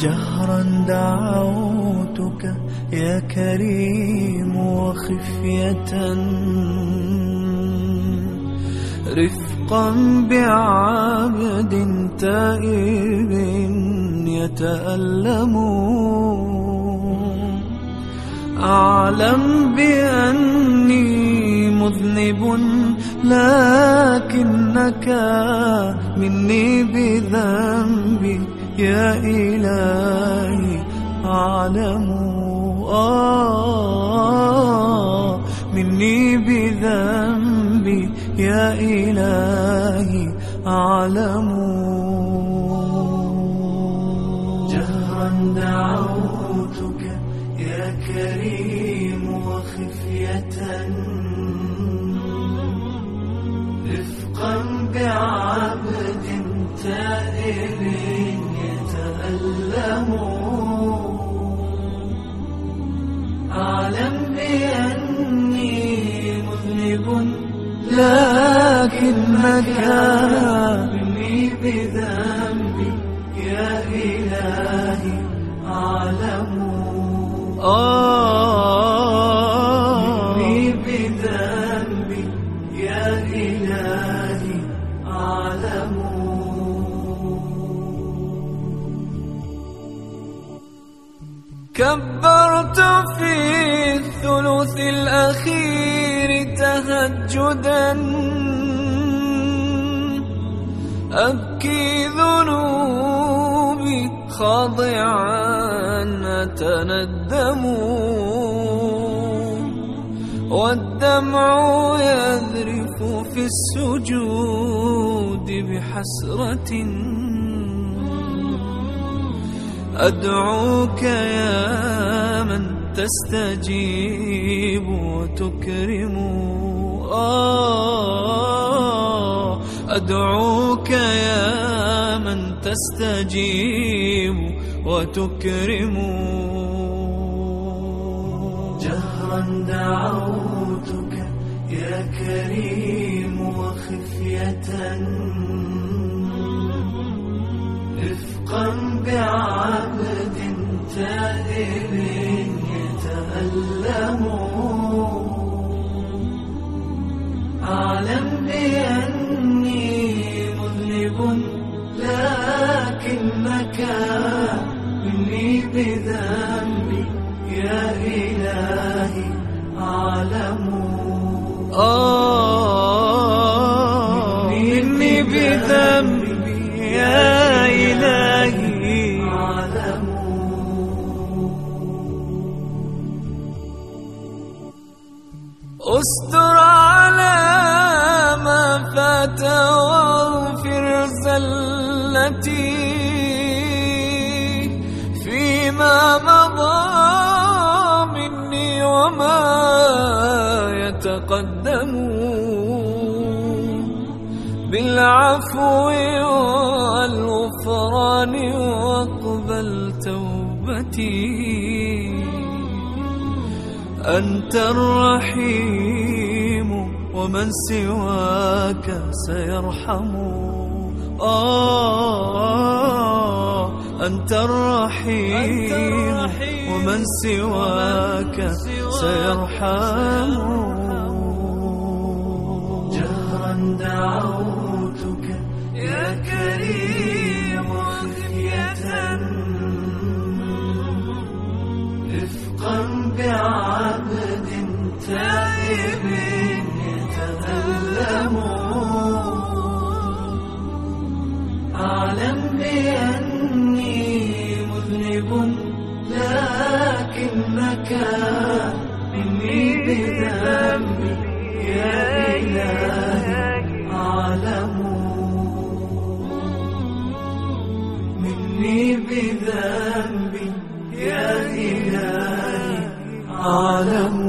جهرا دعوتك يا كريم وخفية. رفقا بعبد تائب يتألم. أعلم بأني مذنب لكنك مني بذنبي يا إلهي أعلم آه مني بذنبي يا إلهي أعلم جهرا دعوتك يا كريم وخفية. رفقا بعبد تائب. يتألم أعلم بأني مذنب لكنك مني بذنبي. يا إلهي أعلم. مني كبرت في الثلث الأخير تهجدا. أبكي ذنوبي خاضعا أتندم. والدمع يذرف في السجود بحسرة. أدعوك يا من تستجيب وتكرم. آه أدعوك يا من تستجيب وتكرم. جهرا دعوتك يا كريم وخفية. تائب يتألم أعلم بأني مذنب لكنك مني بذنبي يا إلهي أعلم. على ما فات واغفر زلتي فيما مضى مني وما يتقدم بالعفو والغفران واقبل توبتي. أنت الرحيم ومن سواك سيرحم. آه أنت الرحيم ومن سواك سيرحم. لكنك مني بذنبي يا إلهي أعلم. مني بذنبي يا إلهي أعلم.